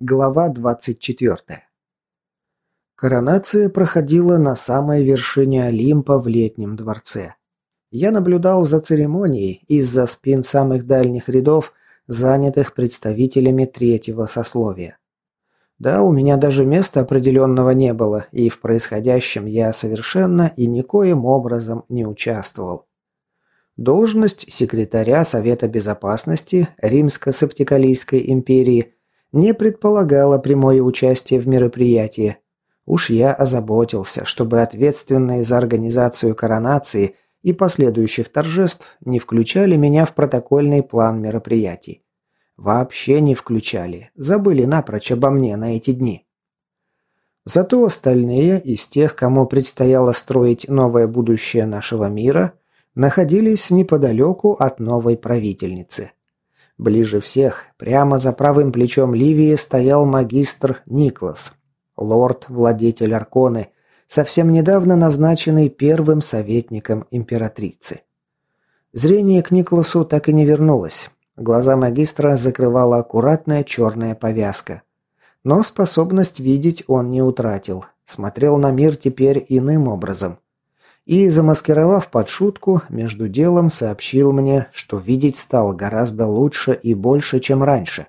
Глава 24. Коронация проходила на самой вершине Олимпа в летнем дворце. Я наблюдал за церемонией из-за спин самых дальних рядов, занятых представителями третьего сословия. Да, у меня даже места определенного не было, и в происходящем я совершенно и никоим образом не участвовал. Должность секретаря Совета Безопасности Римско-Септикалийской империи – не предполагала прямое участие в мероприятии. Уж я озаботился, чтобы ответственные за организацию коронации и последующих торжеств не включали меня в протокольный план мероприятий. Вообще не включали, забыли напрочь обо мне на эти дни. Зато остальные из тех, кому предстояло строить новое будущее нашего мира, находились неподалеку от новой правительницы. Ближе всех, прямо за правым плечом Ливии, стоял магистр Никлас, лорд-владетель Арконы, совсем недавно назначенный первым советником императрицы. Зрение к Никласу так и не вернулось. Глаза магистра закрывала аккуратная черная повязка. Но способность видеть он не утратил. Смотрел на мир теперь иным образом и, замаскировав под шутку, между делом сообщил мне, что видеть стал гораздо лучше и больше, чем раньше.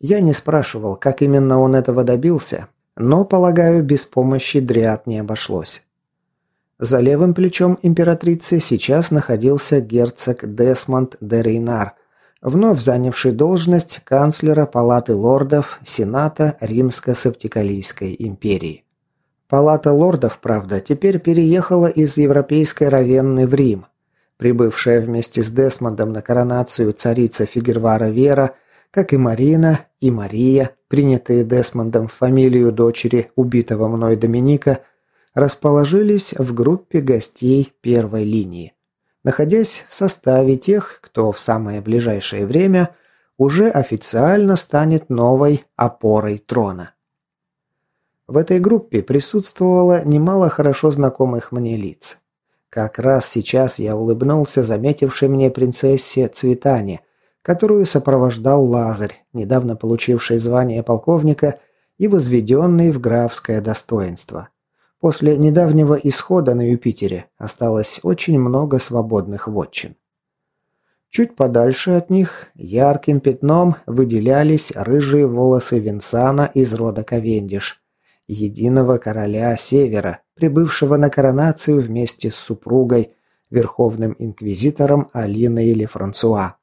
Я не спрашивал, как именно он этого добился, но, полагаю, без помощи дриад не обошлось. За левым плечом императрицы сейчас находился герцог Десмонд де Рейнар, вновь занявший должность канцлера Палаты лордов Сената Римско-Септикалийской империи. Палата лордов, правда, теперь переехала из Европейской Равенны в Рим. Прибывшая вместе с Десмондом на коронацию царица Фигервара Вера, как и Марина и Мария, принятые Десмондом в фамилию дочери убитого мной Доминика, расположились в группе гостей первой линии, находясь в составе тех, кто в самое ближайшее время уже официально станет новой опорой трона. В этой группе присутствовало немало хорошо знакомых мне лиц. Как раз сейчас я улыбнулся заметившей мне принцессе Цветане, которую сопровождал Лазарь, недавно получивший звание полковника и возведенный в графское достоинство. После недавнего исхода на Юпитере осталось очень много свободных вотчин. Чуть подальше от них ярким пятном выделялись рыжие волосы Винсана из рода Ковендиш, единого короля Севера, прибывшего на коронацию вместе с супругой, верховным инквизитором Алиной или Франсуа.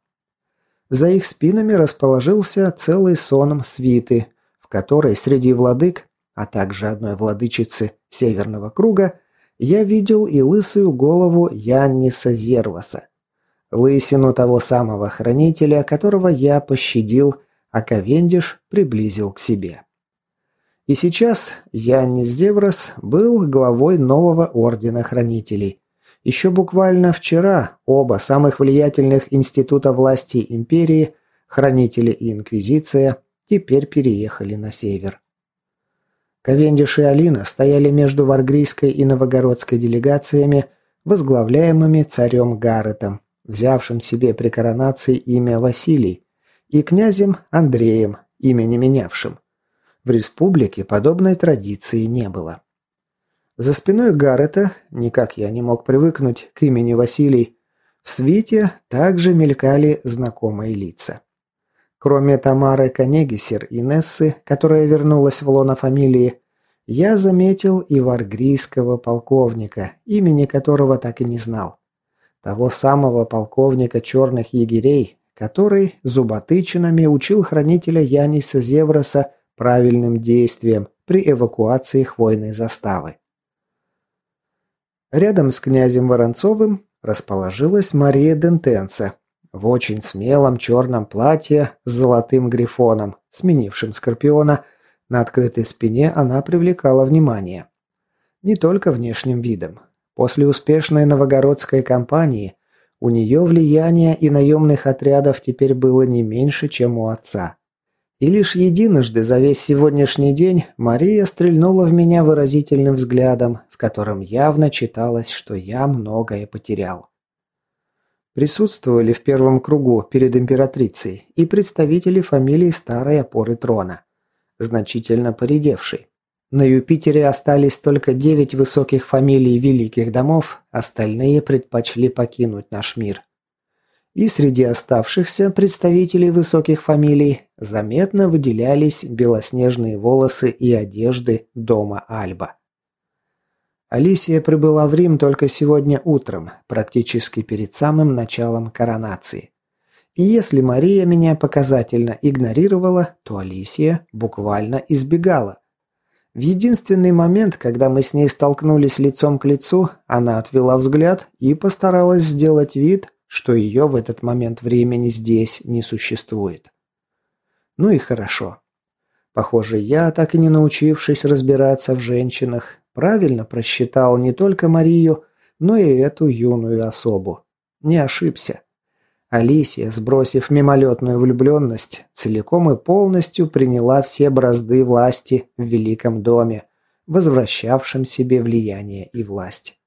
За их спинами расположился целый соном свиты, в которой среди владык, а также одной владычицы Северного круга, я видел и лысую голову Янниса Зерваса. Лысину того самого хранителя, которого я пощадил, а Ковендиш приблизил к себе. И сейчас Яннис Деврос был главой нового ордена хранителей. Еще буквально вчера оба самых влиятельных института власти империи, хранители и инквизиция, теперь переехали на север. Ковендиш и Алина стояли между варгрийской и новогородской делегациями, возглавляемыми царем Гарретом, взявшим себе при коронации имя Василий, и князем Андреем, имя не менявшим. В республике подобной традиции не было. За спиной Гаррета, никак я не мог привыкнуть к имени Василий, в свете также мелькали знакомые лица. Кроме Тамары Конегисер и Нессы, которая вернулась в лоно фамилии, я заметил и варгрийского полковника, имени которого так и не знал. Того самого полковника черных егерей, который зуботычинами учил хранителя Яниса Зевроса правильным действием при эвакуации хвойной заставы. Рядом с князем Воронцовым расположилась Мария Дентенце в очень смелом черном платье с золотым грифоном, сменившим Скорпиона. На открытой спине она привлекала внимание. Не только внешним видом. После успешной новогородской кампании у нее влияние и наемных отрядов теперь было не меньше, чем у отца. И лишь единожды за весь сегодняшний день Мария стрельнула в меня выразительным взглядом, в котором явно читалось, что я многое потерял. Присутствовали в первом кругу перед императрицей и представители фамилии старой опоры трона. значительно поредевший. На Юпитере остались только девять высоких фамилий великих домов, остальные предпочли покинуть наш мир. И среди оставшихся представителей высоких фамилий заметно выделялись белоснежные волосы и одежды дома Альба. Алисия прибыла в Рим только сегодня утром, практически перед самым началом коронации. И если Мария меня показательно игнорировала, то Алисия буквально избегала. В единственный момент, когда мы с ней столкнулись лицом к лицу, она отвела взгляд и постаралась сделать вид, что ее в этот момент времени здесь не существует. Ну и хорошо. Похоже, я, так и не научившись разбираться в женщинах, правильно просчитал не только Марию, но и эту юную особу. Не ошибся. Алисия, сбросив мимолетную влюбленность, целиком и полностью приняла все бразды власти в Великом доме, возвращавшем себе влияние и власть.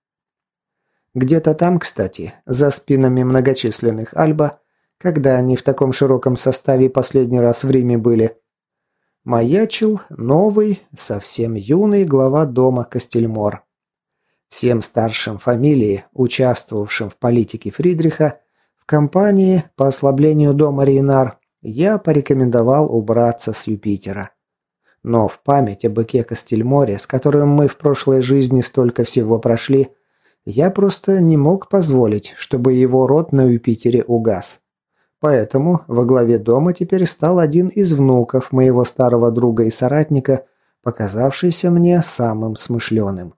Где-то там, кстати, за спинами многочисленных Альба, когда они в таком широком составе последний раз в Риме были, маячил новый, совсем юный глава дома Костельмор. Всем старшим фамилии, участвовавшим в политике Фридриха, в компании по ослаблению дома Рейнар я порекомендовал убраться с Юпитера. Но в память о быке Костельморе, с которым мы в прошлой жизни столько всего прошли, я просто не мог позволить, чтобы его род на Юпитере угас. Поэтому во главе дома теперь стал один из внуков моего старого друга и соратника, показавшийся мне самым смышленым.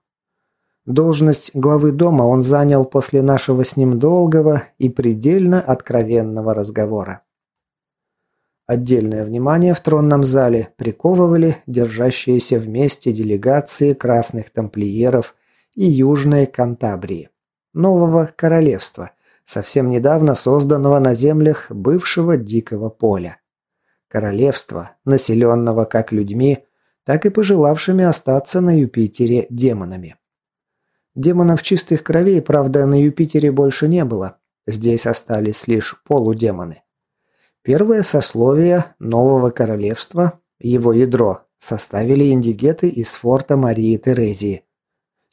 Должность главы дома он занял после нашего с ним долгого и предельно откровенного разговора. Отдельное внимание в тронном зале приковывали держащиеся вместе делегации красных тамплиеров и Южной Кантабрии, нового королевства, совсем недавно созданного на землях бывшего Дикого поля. Королевства, населенного как людьми, так и пожелавшими остаться на Юпитере демонами. Демонов чистых кровей, правда, на Юпитере больше не было. Здесь остались лишь полудемоны. Первое сословие нового королевства, его ядро, составили индигеты из форта Марии Терезии.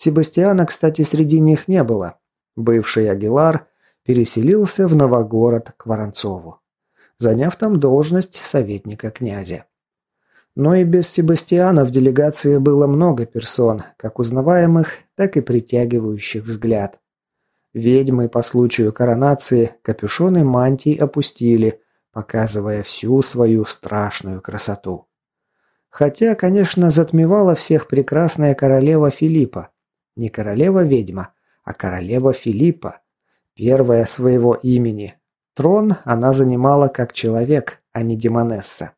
Себастьяна, кстати, среди них не было. Бывший Агилар переселился в Новогород к Воронцову, заняв там должность советника князя. Но и без Себастьяна в делегации было много персон, как узнаваемых, так и притягивающих взгляд. Ведьмы по случаю коронации капюшоны мантий опустили, показывая всю свою страшную красоту. Хотя, конечно, затмевала всех прекрасная королева Филиппа. Не королева-ведьма, а королева Филиппа. Первая своего имени. Трон она занимала как человек, а не демонесса.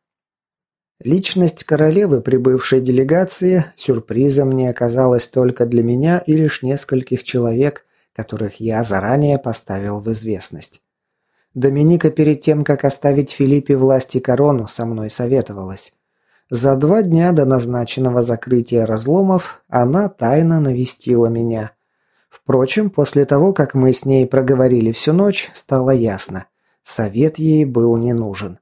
Личность королевы прибывшей делегации сюрпризом не оказалась только для меня и лишь нескольких человек, которых я заранее поставил в известность. Доминика перед тем, как оставить Филиппе власти корону, со мной советовалась. За два дня до назначенного закрытия разломов она тайно навестила меня. Впрочем, после того, как мы с ней проговорили всю ночь, стало ясно. Совет ей был не нужен.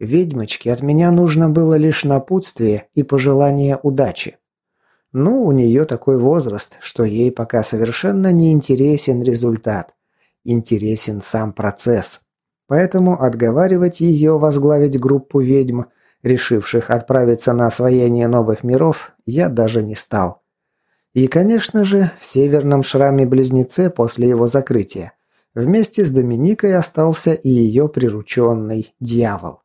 Ведьмочке от меня нужно было лишь напутствие и пожелание удачи. Ну, у нее такой возраст, что ей пока совершенно не интересен результат. Интересен сам процесс. Поэтому отговаривать ее возглавить группу ведьм, решивших отправиться на освоение новых миров, я даже не стал. И, конечно же, в северном шраме-близнеце после его закрытия вместе с Доминикой остался и ее прирученный дьявол.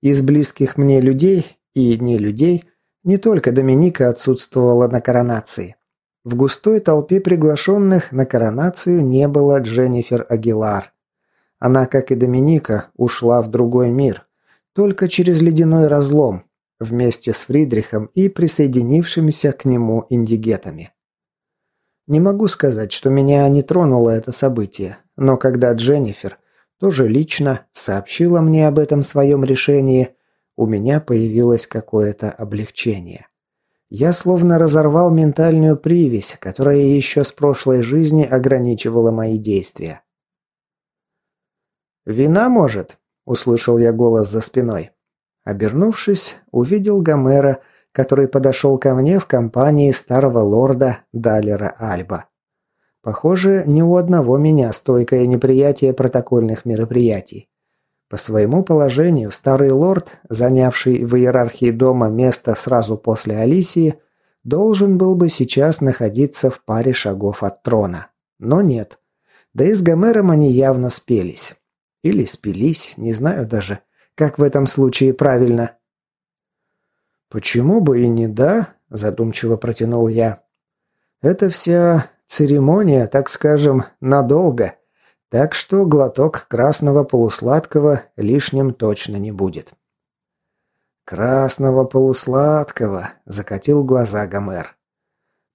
Из близких мне людей и не людей не только Доминика отсутствовала на коронации. В густой толпе приглашенных на коронацию не было Дженнифер Агилар. Она, как и Доминика, ушла в другой мир, только через ледяной разлом, вместе с Фридрихом и присоединившимися к нему индигетами. Не могу сказать, что меня не тронуло это событие, но когда Дженнифер – тоже лично сообщила мне об этом своем решении, у меня появилось какое-то облегчение. Я словно разорвал ментальную привязь, которая еще с прошлой жизни ограничивала мои действия. «Вина, может?» – услышал я голос за спиной. Обернувшись, увидел Гомера, который подошел ко мне в компании старого лорда Далера Альба. Похоже, ни у одного меня стойкое неприятие протокольных мероприятий. По своему положению старый лорд, занявший в иерархии дома место сразу после Алисии, должен был бы сейчас находиться в паре шагов от трона. Но нет. Да и с Гомером они явно спелись. Или спились, не знаю даже, как в этом случае правильно. «Почему бы и не да?» – задумчиво протянул я. «Это вся церемония, так скажем, надолго, так что глоток красного полусладкого лишним точно не будет». «Красного полусладкого», – закатил глаза Гомер.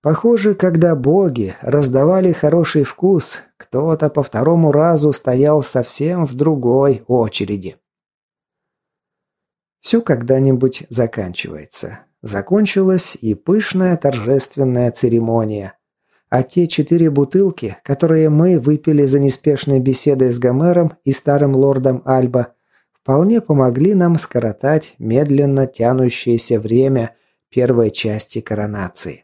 Похоже, когда боги раздавали хороший вкус, кто-то по второму разу стоял совсем в другой очереди. Все когда-нибудь заканчивается. Закончилась и пышная торжественная церемония. А те четыре бутылки, которые мы выпили за неспешной беседой с Гомером и старым лордом Альба, вполне помогли нам скоротать медленно тянущееся время первой части коронации.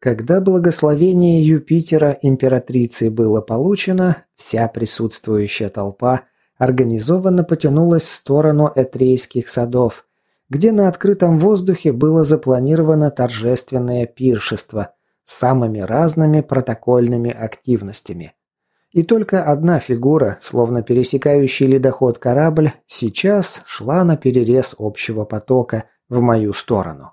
Когда благословение Юпитера императрицы было получено, вся присутствующая толпа организованно потянулась в сторону Этрейских садов, где на открытом воздухе было запланировано торжественное пиршество с самыми разными протокольными активностями. И только одна фигура, словно пересекающий ледоход корабль, сейчас шла на перерез общего потока в мою сторону.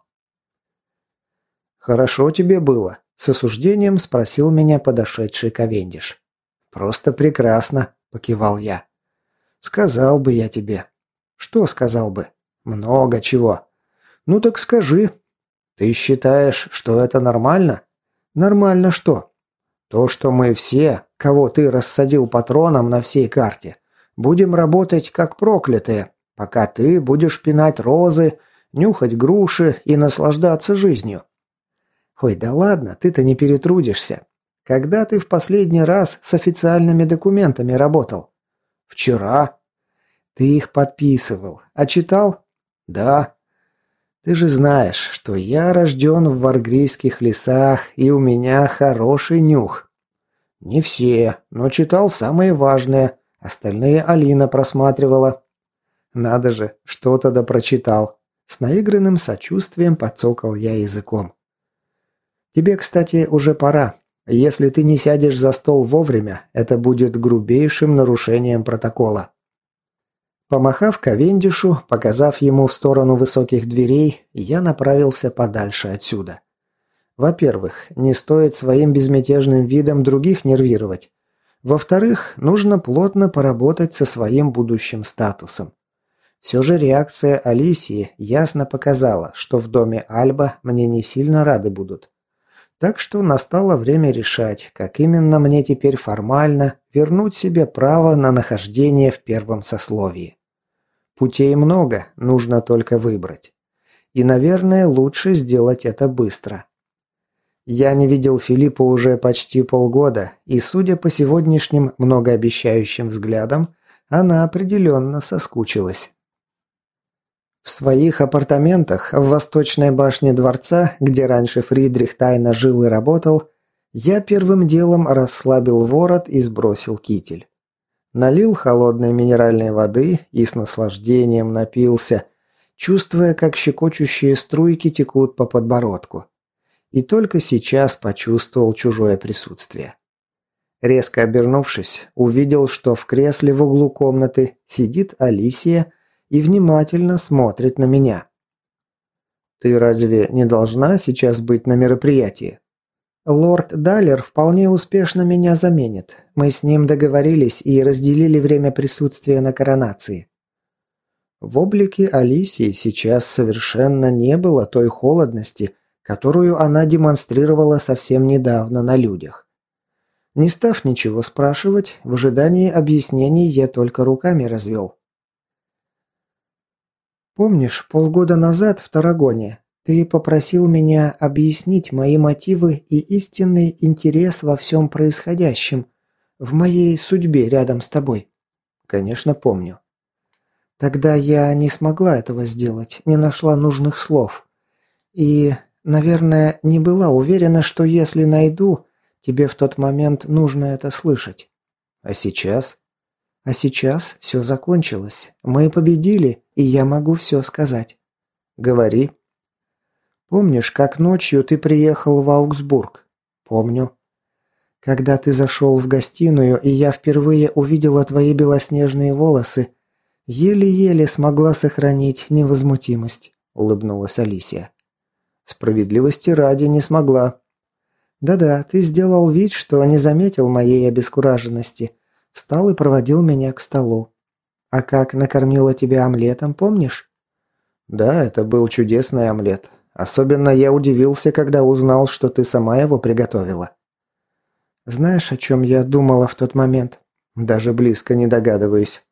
«Хорошо тебе было?» – с осуждением спросил меня подошедший Ковендиш. «Просто прекрасно», – покивал я. «Сказал бы я тебе». «Что сказал бы?» «Много чего». «Ну так скажи». «Ты считаешь, что это нормально?» «Нормально что?» «То, что мы все, кого ты рассадил патроном на всей карте, будем работать как проклятые, пока ты будешь пинать розы, нюхать груши и наслаждаться жизнью. «Ой, да ладно, ты-то не перетрудишься. Когда ты в последний раз с официальными документами работал?» «Вчера». «Ты их подписывал. А читал?» «Да». «Ты же знаешь, что я рожден в варгрийских лесах, и у меня хороший нюх». «Не все, но читал самые важные. Остальные Алина просматривала». «Надо же, что-то да прочитал». С наигранным сочувствием подцокал я языком. Тебе, кстати, уже пора. Если ты не сядешь за стол вовремя, это будет грубейшим нарушением протокола». Помахав Ковендишу, показав ему в сторону высоких дверей, я направился подальше отсюда. Во-первых, не стоит своим безмятежным видом других нервировать. Во-вторых, нужно плотно поработать со своим будущим статусом. Все же реакция Алисии ясно показала, что в доме Альба мне не сильно рады будут. Так что настало время решать, как именно мне теперь формально вернуть себе право на нахождение в первом сословии. Путей много, нужно только выбрать. И, наверное, лучше сделать это быстро. Я не видел Филиппа уже почти полгода, и, судя по сегодняшним многообещающим взглядам, она определенно соскучилась. В своих апартаментах в восточной башне дворца, где раньше Фридрих тайно жил и работал, я первым делом расслабил ворот и сбросил китель. Налил холодной минеральной воды и с наслаждением напился, чувствуя, как щекочущие струйки текут по подбородку. И только сейчас почувствовал чужое присутствие. Резко обернувшись, увидел, что в кресле в углу комнаты сидит Алисия и внимательно смотрит на меня. «Ты разве не должна сейчас быть на мероприятии?» «Лорд Даллер вполне успешно меня заменит. Мы с ним договорились и разделили время присутствия на коронации». В облике Алисии сейчас совершенно не было той холодности, которую она демонстрировала совсем недавно на людях. Не став ничего спрашивать, в ожидании объяснений я только руками развел. Помнишь, полгода назад в Тарагоне ты попросил меня объяснить мои мотивы и истинный интерес во всем происходящем, в моей судьбе рядом с тобой? Конечно, помню. Тогда я не смогла этого сделать, не нашла нужных слов. И, наверное, не была уверена, что если найду, тебе в тот момент нужно это слышать. А сейчас? А сейчас все закончилось. Мы победили, и я могу все сказать. Говори. Помнишь, как ночью ты приехал в Аугсбург? Помню. Когда ты зашел в гостиную, и я впервые увидела твои белоснежные волосы, еле-еле смогла сохранить невозмутимость, улыбнулась Алисия. Справедливости ради не смогла. Да-да, ты сделал вид, что не заметил моей обескураженности, Встал и проводил меня к столу. А как накормила тебя омлетом, помнишь? Да, это был чудесный омлет. Особенно я удивился, когда узнал, что ты сама его приготовила. Знаешь, о чем я думала в тот момент? Даже близко не догадываюсь.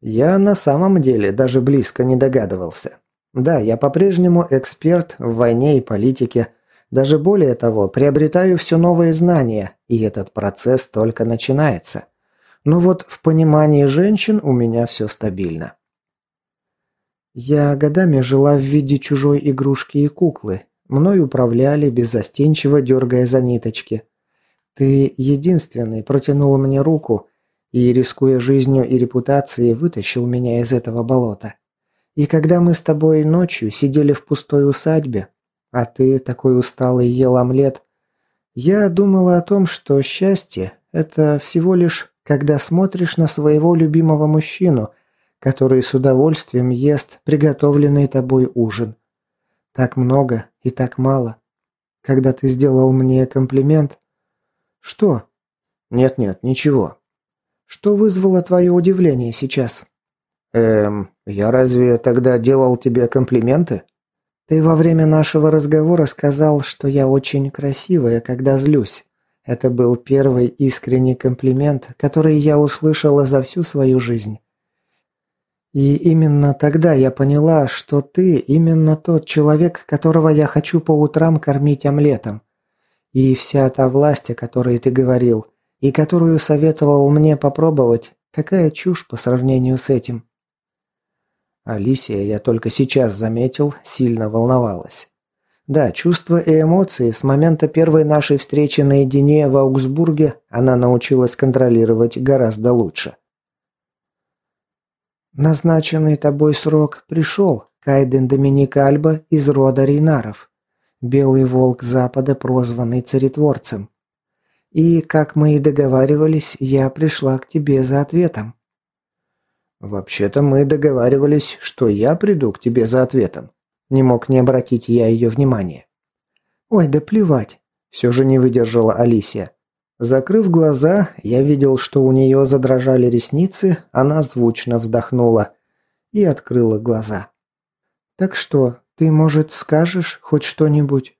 Я на самом деле даже близко не догадывался. Да, я по-прежнему эксперт в войне и политике. Даже более того, приобретаю все новые знания, и этот процесс только начинается. Но вот в понимании женщин у меня все стабильно. Я годами жила в виде чужой игрушки и куклы. Мной управляли, беззастенчиво дергая за ниточки. Ты единственный протянул мне руку и, рискуя жизнью и репутацией, вытащил меня из этого болота. И когда мы с тобой ночью сидели в пустой усадьбе, а ты такой усталый ел омлет, я думала о том, что счастье – это всего лишь когда смотришь на своего любимого мужчину, который с удовольствием ест приготовленный тобой ужин. Так много и так мало. Когда ты сделал мне комплимент... Что? Нет-нет, ничего. Что вызвало твое удивление сейчас? Эм, я разве тогда делал тебе комплименты? Ты во время нашего разговора сказал, что я очень красивая, когда злюсь. Это был первый искренний комплимент, который я услышала за всю свою жизнь. И именно тогда я поняла, что ты именно тот человек, которого я хочу по утрам кормить омлетом. И вся та власть, о которой ты говорил, и которую советовал мне попробовать, какая чушь по сравнению с этим. Алисия, я только сейчас заметил, сильно волновалась. Да, чувства и эмоции с момента первой нашей встречи наедине в Аугсбурге она научилась контролировать гораздо лучше. Назначенный тобой срок пришел, Кайден Доминик Альба из рода Рейнаров. Белый волк Запада, прозванный царетворцем. И, как мы и договаривались, я пришла к тебе за ответом. Вообще-то мы договаривались, что я приду к тебе за ответом. Не мог не обратить я ее внимания. «Ой, да плевать!» Все же не выдержала Алисия. Закрыв глаза, я видел, что у нее задрожали ресницы, она звучно вздохнула и открыла глаза. «Так что, ты, может, скажешь хоть что-нибудь?»